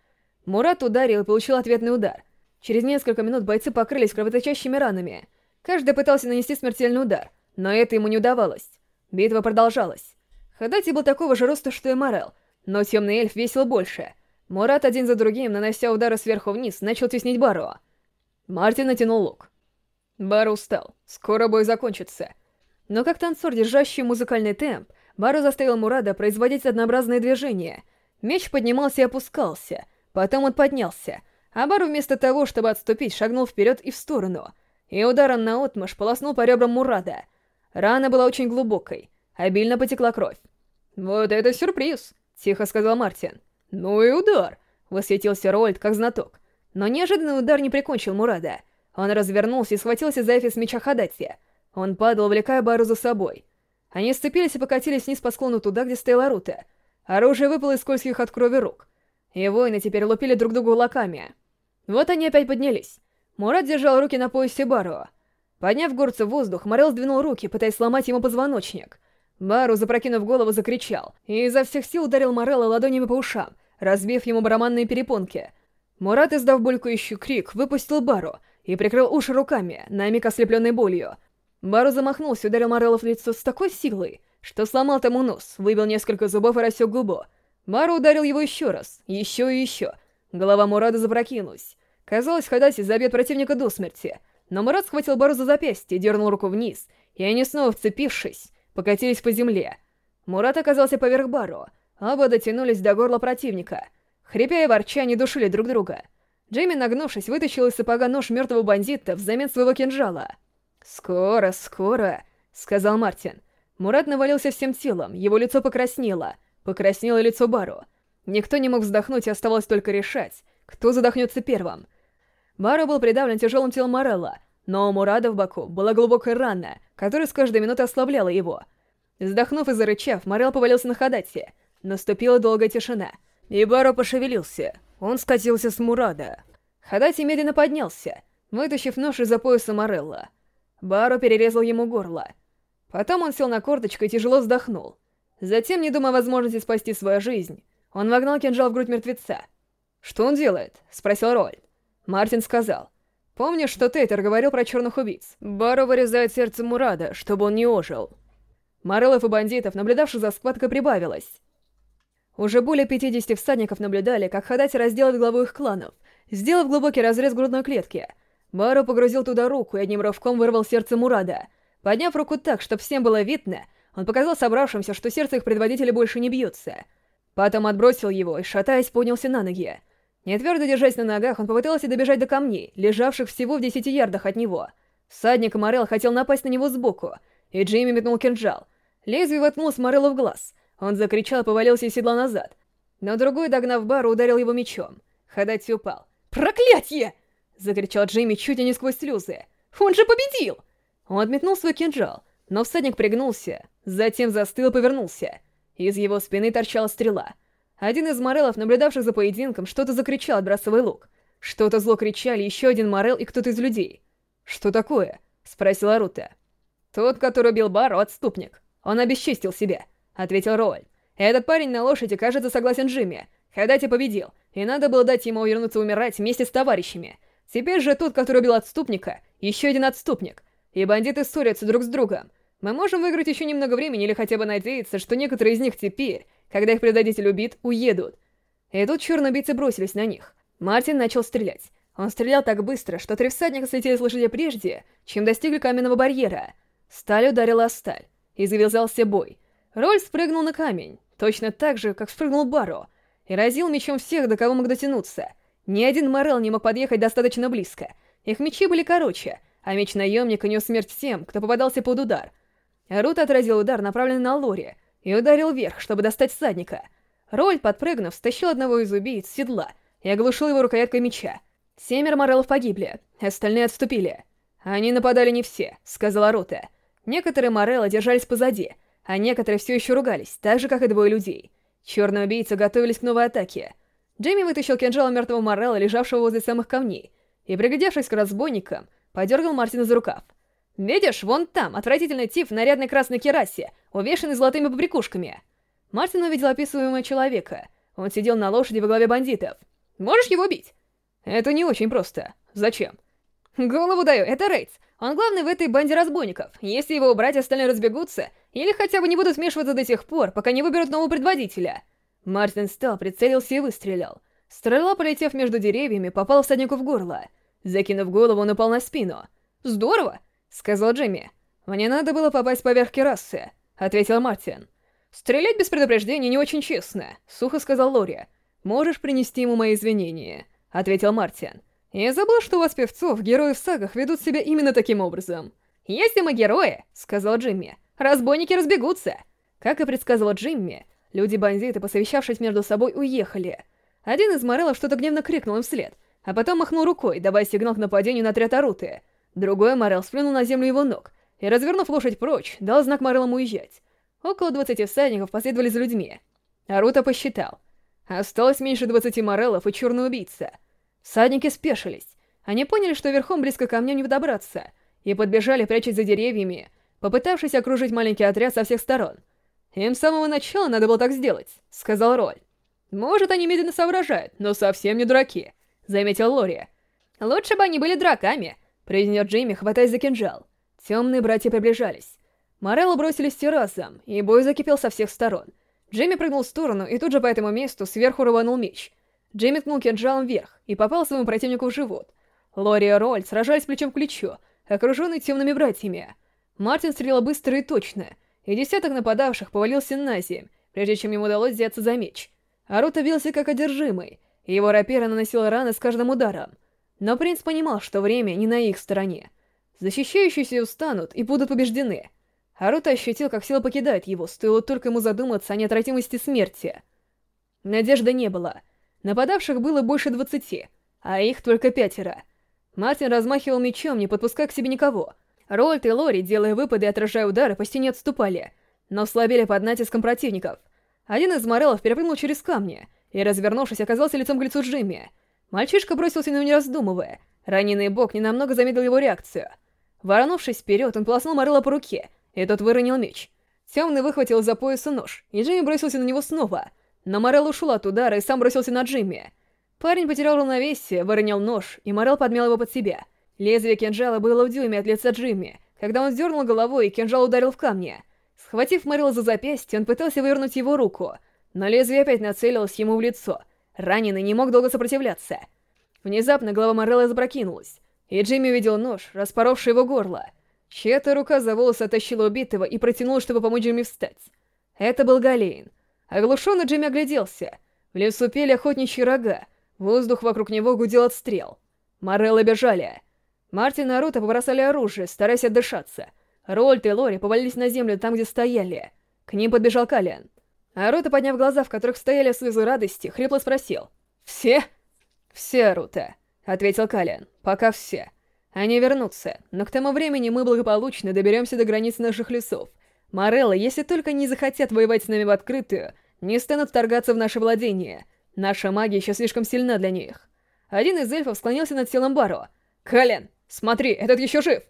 Мурат ударил и получил ответный удар. Через несколько минут бойцы покрылись кровоточащими ранами. Каждый пытался нанести смертельный удар, но это ему не удавалось. Битва продолжалась. Хадати был такого же роста, что и Морел, но темный эльф весил больше. Мурат один за другим, нанося удары сверху вниз, начал теснить Бару. Мартин натянул лук. Бару устал. Скоро бой закончится. Но как танцор, держащий музыкальный темп, Бару заставил Мурада производить однообразные движения. Меч поднимался и опускался. Потом он поднялся. А Бару вместо того, чтобы отступить, шагнул вперед и в сторону. И ударом наотмашь полоснул по ребрам Мурада. Рана была очень глубокой. Обильно потекла кровь. «Вот это сюрприз!» — тихо сказал Мартин. «Ну и удар!» — восхитился Рольд как знаток. Но неожиданный удар не прикончил Мурада. Он развернулся и схватился за эфис меча Хадати. Он падал, увлекая Бару за собой — они сцепились и покатились вниз по склону туда, где стояла Рута. Оружие выпало из скользких от крови рук. И воины теперь лупили друг друга кулаками. Вот они опять поднялись. Мурат держал руки на поясе Бару. Подняв горца в воздух, Морел сдвинул руки, пытаясь сломать ему позвоночник. Бару, запрокинув голову, закричал, и изо всех сил ударил Морелла ладонями по ушам, разбив ему барабанные перепонки. Мурат, издав булькающий крик, выпустил Бару и прикрыл уши руками, на миг ослепленной болью. Бару замахнулся, ударил Морелла в лицо с такой силой, что сломал тому нос, выбил несколько зубов и рассек губу. Бару ударил его еще раз, еще и еще. Голова Мурада запрокинулась. Казалось, Хадаси забьет противника до смерти, но Мурат схватил Бару за запястье, дернул руку вниз, и они снова, вцепившись, покатились по земле. Мурат оказался поверх Бару, а оба дотянулись до горла противника. Хрипя и ворча, они душили друг друга. Джейми, нагнувшись, вытащил из сапога нож мертвого бандита взамен своего кинжала — «Скоро, скоро», — сказал Мартин. Мурат навалился всем телом, его лицо покраснело. Покраснело лицо Бару. Никто не мог вздохнуть, и оставалось только решать, кто задохнется первым. Бару был придавлен тяжелым телом Морелла, но у Мурада в боку была глубокая рана, которая с каждой минуты ослабляла его. Вздохнув и зарычав, Морел повалился на ходате. Наступила долгая тишина. И Баро пошевелился. Он скатился с Мурада. Хадати медленно поднялся, вытащив нож из-за пояса Морелла. Баро перерезал ему горло. Потом он сел на корточку и тяжело вздохнул. Затем, не думая о возможности спасти свою жизнь, он вогнал кинжал в грудь мертвеца. «Что он делает?» — спросил Роль. Мартин сказал. «Помнишь, что Тейтер говорил про черных убийц? Баро вырезает сердце Мурада, чтобы он не ожил». Морелов и бандитов, наблюдавших за схваткой, прибавилось. Уже более 50 всадников наблюдали, как Хадати разделает главу их кланов, сделав глубокий разрез грудной клетки — Мэро погрузил туда руку и одним рывком вырвал сердце Мурада. Подняв руку так, чтобы всем было видно, он показал собравшимся, что сердце их предводителя больше не бьется. Потом отбросил его и, шатаясь, поднялся на ноги. Не твердо держась на ногах, он попытался добежать до камней, лежавших всего в десяти ярдах от него. Садник Морел хотел напасть на него сбоку, и Джейми метнул кинжал. Лезвие воткнулось Морелу в глаз. Он закричал, повалился и седла назад. Но другой, догнав Бару, ударил его мечом. Хадати упал. «Проклятье!» Закричал Джимми чуть ли не сквозь слезы. «Он же победил!» Он отметнул свой кинжал, но всадник пригнулся, затем застыл и повернулся. Из его спины торчала стрела. Один из морелов, наблюдавших за поединком, что-то закричал, отбрасывая лук. Что-то зло кричали еще один морел и кто-то из людей. «Что такое?» — спросила Рута. «Тот, который убил Бару, отступник. Он обесчистил себя», — ответил Роль. «Этот парень на лошади, кажется, согласен Джимми. Хадати победил, и надо было дать ему вернуться умирать вместе с товарищами. Теперь же тот, который убил отступника, еще один отступник. И бандиты ссорятся друг с другом. Мы можем выиграть еще немного времени или хотя бы надеяться, что некоторые из них теперь, когда их предатель убит, уедут. И тут черные убийцы бросились на них. Мартин начал стрелять. Он стрелял так быстро, что три всадника слетели с лошади прежде, чем достигли каменного барьера. Сталь ударила о сталь, и завязался бой. Роль спрыгнул на камень, точно так же, как спрыгнул Баро, и разил мечом всех, до кого мог дотянуться — ни один Морел не мог подъехать достаточно близко. Их мечи были короче, а меч наемника нес смерть всем, кто попадался под удар. Рут отразил удар, направленный на Лори, и ударил вверх, чтобы достать всадника. Роль, подпрыгнув, стащил одного из убийц с седла и оглушил его рукояткой меча. Семер Морелов погибли, остальные отступили. «Они нападали не все», — сказала Рута. Некоторые Морелы держались позади, а некоторые все еще ругались, так же, как и двое людей. Черные убийцы готовились к новой атаке — Джейми вытащил кинжал мертвого Морелла, лежавшего возле самых камней, и, пригодевшись к разбойникам, подергал Мартина за рукав. «Видишь, вон там, отвратительный тип в нарядной красной керасе, увешанный золотыми побрякушками!» Мартин увидел описываемого человека. Он сидел на лошади во главе бандитов. «Можешь его бить?» «Это не очень просто. Зачем?» «Голову даю, это Рейтс. Он главный в этой банде разбойников. Если его убрать, остальные разбегутся, или хотя бы не будут вмешиваться до тех пор, пока не выберут нового предводителя». Мартин встал, прицелился и выстрелил. Стрела, полетев между деревьями, попала всаднику в горло. Закинув голову, он упал на спину. «Здорово!» — сказал Джимми. «Мне надо было попасть поверх керасы», — ответил Мартин. «Стрелять без предупреждения не очень честно», — сухо сказал Лори. «Можешь принести ему мои извинения», — ответил Мартин. «Я забыл, что у вас, певцов, герои в сагах ведут себя именно таким образом». «Если мы герои», — сказал Джимми, — «разбойники разбегутся». Как и предсказывал Джимми, Люди бандиты, посовещавшись между собой, уехали. Один из Морелов что-то гневно крикнул им вслед, а потом махнул рукой, давая сигнал к нападению на отряд Аруты. Другой Морел сплюнул на землю его ног и, развернув лошадь прочь, дал знак Морелам уезжать. Около 20 всадников последовали за людьми. Арута посчитал. Осталось меньше 20 Морелов и черный убийца. Всадники спешились. Они поняли, что верхом близко ко мне не подобраться, и подбежали, прячась за деревьями, попытавшись окружить маленький отряд со всех сторон — им «Э, с самого начала надо было так сделать», — сказал Роль. «Может, они медленно соображают, но совсем не дураки», — заметил Лори. «Лучше бы они были драками. произнес Джейми, хватаясь за кинжал. Темные братья приближались. Морелло бросились террасом, и бой закипел со всех сторон. Джейми прыгнул в сторону, и тут же по этому месту сверху рванул меч. Джейми ткнул кинжалом вверх и попал своему противнику в живот. Лори и Роль сражались плечом к плечу, окруженные темными братьями. Мартин стрелял быстро и точно — и десяток нападавших повалился на земь, прежде чем ему удалось взяться за меч. Аруто бился как одержимый, и его рапира наносила раны с каждым ударом. Но принц понимал, что время не на их стороне. Защищающиеся устанут и будут побеждены. Аруто ощутил, как сила покидает его, стоило только ему задуматься о неотвратимости смерти. Надежды не было. Нападавших было больше двадцати, а их только пятеро. Мартин размахивал мечом, не подпуская к себе никого — Рольт и Лори, делая выпады и отражая удары, почти не отступали, но слабели под натиском противников. Один из морелов перепрыгнул через камни и, развернувшись, оказался лицом к лицу Джимми. Мальчишка бросился на него не раздумывая. Раненый бок ненамного замедлил его реакцию. Воронувшись вперед, он полоснул Морелла по руке, и тот выронил меч. Темный выхватил за пояса нож, и Джимми бросился на него снова. Но Морелл ушел от удара и сам бросился на Джимми. Парень потерял равновесие, выронил нож, и Морелл подмял его под себя — Лезвие кинжала было в дюйме от лица Джимми, когда он дернул головой, и кинжал ударил в камни. Схватив Мэрила за запястье, он пытался вывернуть его руку, но лезвие опять нацелилось ему в лицо. Раненый не мог долго сопротивляться. Внезапно голова Морелла запрокинулась, и Джимми увидел нож, распоровший его горло. Чья-то рука за волосы оттащила убитого и протянула, чтобы помочь Джимми встать. Это был Галейн. Оглушенно Джимми огляделся. В лесу пели охотничьи рога. Воздух вокруг него гудел от стрел. Мореллы бежали. Мартин Наруто побросали оружие, стараясь отдышаться. Рольт и Лори повалились на землю там, где стояли. К ним подбежал Калиан. Наруто, подняв глаза, в которых стояли слезы радости, хрипло спросил. «Все?» «Все, Аруто», — ответил Калиан. «Пока все. Они вернутся, но к тому времени мы благополучно доберемся до границ наших лесов. Мореллы, если только не захотят воевать с нами в открытую, не станут вторгаться в наше владение. Наша магия еще слишком сильна для них». Один из эльфов склонился над телом Баро. «Калиан, Смотри, этот еще жив!»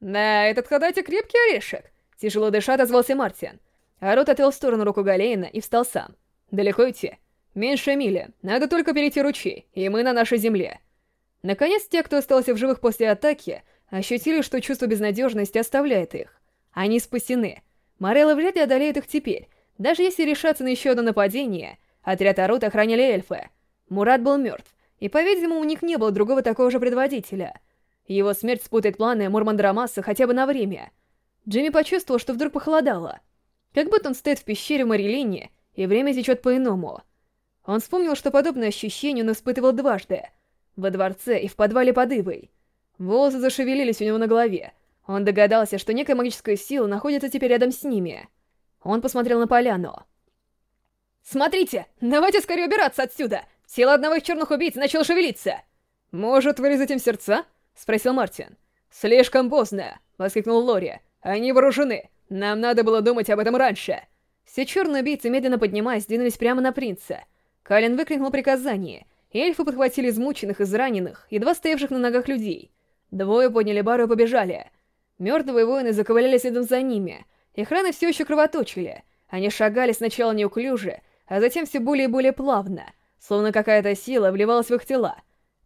«Да, этот ходатай крепкий орешек!» Тяжело дыша отозвался Мартин. Арот отвел в сторону руку Галейна и встал сам. «Далеко идти?» «Меньше мили. Надо только перейти ручей, и мы на нашей земле». Наконец, те, кто остался в живых после атаки, ощутили, что чувство безнадежности оставляет их. Они спасены. Морелла вряд ли одолеет их теперь. Даже если решатся на еще одно нападение, отряд Арут охраняли эльфы. Мурат был мертв, и, по-видимому, у них не было другого такого же предводителя — его смерть спутает планы Мурмандрамаса хотя бы на время. Джимми почувствовал, что вдруг похолодало. Как будто он стоит в пещере Марилине, и время течет по-иному. Он вспомнил, что подобное ощущение он испытывал дважды. Во дворце и в подвале под Ивой. Волосы зашевелились у него на голове. Он догадался, что некая магическая сила находится теперь рядом с ними. Он посмотрел на поляну. «Смотрите! Давайте скорее убираться отсюда! Сила одного из черных убийц начала шевелиться!» «Может, вырезать им сердца?» спросил Мартин. «Слишком поздно!» — воскликнул Лори. «Они вооружены! Нам надо было думать об этом раньше!» Все черные убийцы, медленно поднимаясь, двинулись прямо на принца. Калин выкрикнул приказание, и эльфы подхватили измученных, израненных, едва стоявших на ногах людей. Двое подняли бару и побежали. Мертвые воины заковыляли следом за ними. Их раны все еще кровоточили. Они шагали сначала неуклюже, а затем все более и более плавно, словно какая-то сила вливалась в их тела.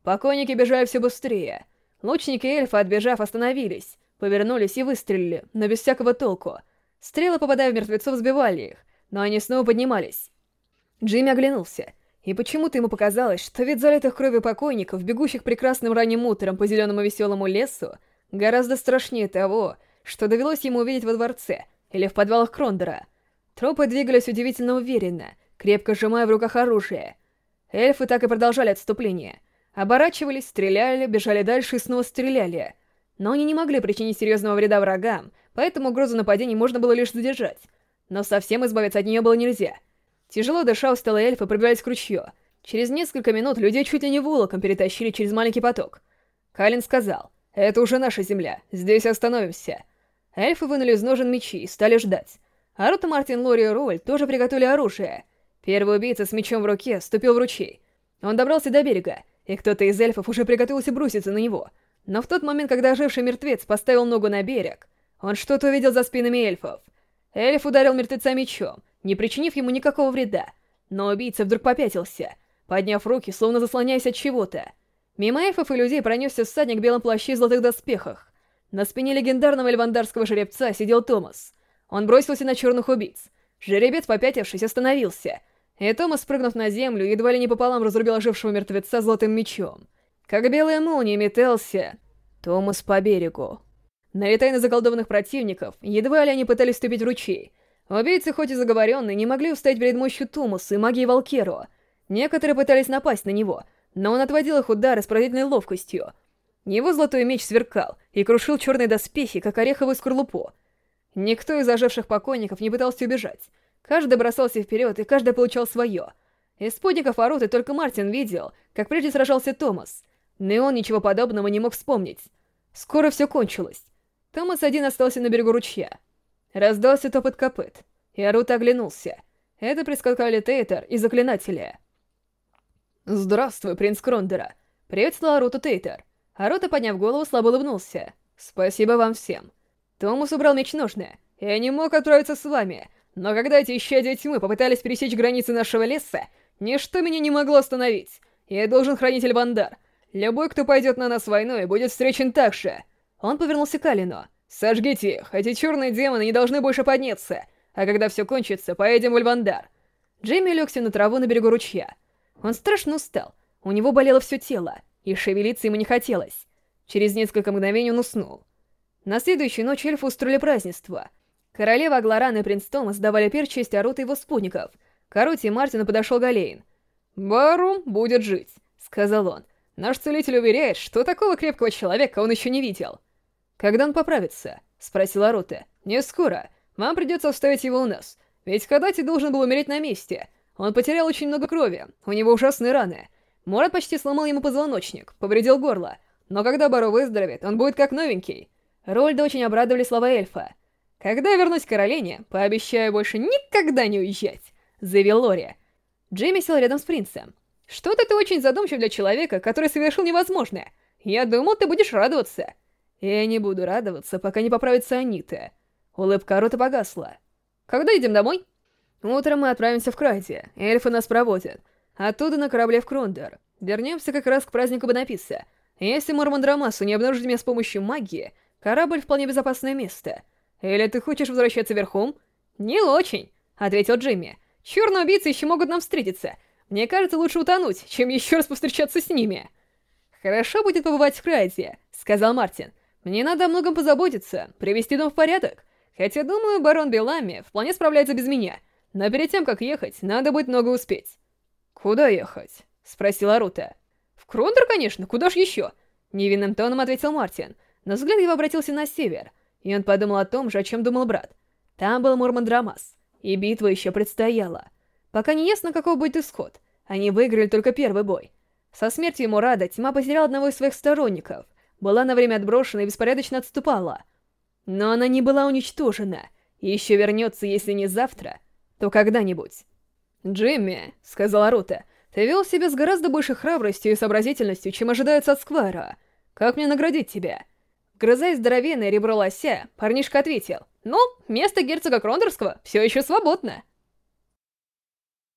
Покойники бежали все быстрее — Лучники эльфа, отбежав, остановились, повернулись и выстрелили, но без всякого толку. Стрелы, попадая в мертвецов, сбивали их, но они снова поднимались. Джимми оглянулся, и почему-то ему показалось, что вид залитых кровью покойников, бегущих прекрасным ранним утром по зеленому веселому лесу, гораздо страшнее того, что довелось ему увидеть во дворце или в подвалах Крондера. Тропы двигались удивительно уверенно, крепко сжимая в руках оружие. Эльфы так и продолжали отступление — оборачивались, стреляли, бежали дальше и снова стреляли. Но они не могли причинить серьезного вреда врагам, поэтому угрозу нападения можно было лишь задержать. Но совсем избавиться от нее было нельзя. Тяжело дыша, усталые эльфы пробирались к ручью. Через несколько минут людей чуть ли не волоком перетащили через маленький поток. Калин сказал, «Это уже наша земля, здесь остановимся». Эльфы вынули из ножен мечи и стали ждать. Арута Мартин Лори и Роль тоже приготовили оружие. Первый убийца с мечом в руке ступил в ручей. Он добрался до берега и кто-то из эльфов уже приготовился броситься на него. Но в тот момент, когда оживший мертвец поставил ногу на берег, он что-то увидел за спинами эльфов. Эльф ударил мертвеца мечом, не причинив ему никакого вреда. Но убийца вдруг попятился, подняв руки, словно заслоняясь от чего-то. Мимо эльфов и людей пронесся всадник в белом плаще и золотых доспехах. На спине легендарного львандарского жеребца сидел Томас. Он бросился на черных убийц. Жеребец, попятившись, остановился. И Томас, спрыгнув на землю, едва ли не пополам разрубил ожившего мертвеца золотым мечом. Как белая Каждый бросался вперед, и каждый получал свое. Из спутников Аруты только Мартин видел, как прежде сражался Томас. Но и он ничего подобного не мог вспомнить. Скоро все кончилось. Томас один остался на берегу ручья. Раздался топот копыт, и Арута оглянулся. Это прискакали Тейтер и Заклинатели. «Здравствуй, принц Крондера!» Приветствовал Аруту Тейтер. Арута, подняв голову, слабо улыбнулся. «Спасибо вам всем. Томас убрал меч ножны. Я не мог отправиться с вами, но когда эти исчадия тьмы попытались пересечь границы нашего леса, ничто меня не могло остановить. Я должен хранитель Бандар. Любой, кто пойдет на нас войной, будет встречен так же. Он повернулся к Алину. «Сожгите их, эти черные демоны не должны больше подняться. А когда все кончится, поедем в Альвандар». Джейми легся на траву на берегу ручья. Он страшно устал. У него болело все тело, и шевелиться ему не хотелось. Через несколько мгновений он уснул. На следующую ночь эльфы устроили празднество — Королева Агларана и принц Томас давали пир честь Арута и его спутников. К Аруте и Мартину подошел Галейн. «Барум будет жить», — сказал он. «Наш целитель уверяет, что такого крепкого человека он еще не видел». «Когда он поправится?» — спросил Арута. «Не скоро. Вам придется оставить его у нас. Ведь Кадати должен был умереть на месте. Он потерял очень много крови, у него ужасные раны. Морат почти сломал ему позвоночник, повредил горло. Но когда Бару выздоровеет, он будет как новенький». Рольда очень обрадовали слова эльфа. Когда вернусь к Каролине, пообещаю больше никогда не уезжать», — заявил Лори. Джейми сел рядом с принцем. «Что-то ты очень задумчив для человека, который совершил невозможное. Я думал, ты будешь радоваться». «Я не буду радоваться, пока не поправится Анита». Улыбка рота погасла. «Когда едем домой?» «Утром мы отправимся в Крайде. Эльфы нас проводят. Оттуда на корабле в Крундер. Вернемся как раз к празднику Бонаписса. Если Мурмандрамасу не обнаружит меня с помощью магии, корабль — вполне безопасное место». «Или ты хочешь возвращаться верхом?» «Не очень», — ответил Джимми. «Черные убийцы еще могут нам встретиться. Мне кажется, лучше утонуть, чем еще раз повстречаться с ними». «Хорошо будет побывать в Крайзе», — сказал Мартин. «Мне надо о многом позаботиться, привести дом в порядок. Хотя, думаю, барон Белами вполне справляется без меня. Но перед тем, как ехать, надо будет много успеть». «Куда ехать?» — спросила Рута. «В Крондер, конечно, куда ж еще?» — невинным тоном ответил Мартин. Но взгляд его обратился на север — и он подумал о том же, о чем думал брат. Там был Мурмандрамас, и битва еще предстояла. Пока не ясно, какой будет исход. Они выиграли только первый бой. Со смертью Мурада тьма потеряла одного из своих сторонников, была на время отброшена и беспорядочно отступала. Но она не была уничтожена, и еще вернется, если не завтра, то когда-нибудь. «Джимми», — сказала Рута, — «ты вел себя с гораздо большей храбростью и сообразительностью, чем ожидается от Сквайра. Как мне наградить тебя?» Грызаясь здоровенное ребро лося, парнишка ответил. «Ну, место герцога Крондорского все еще свободно».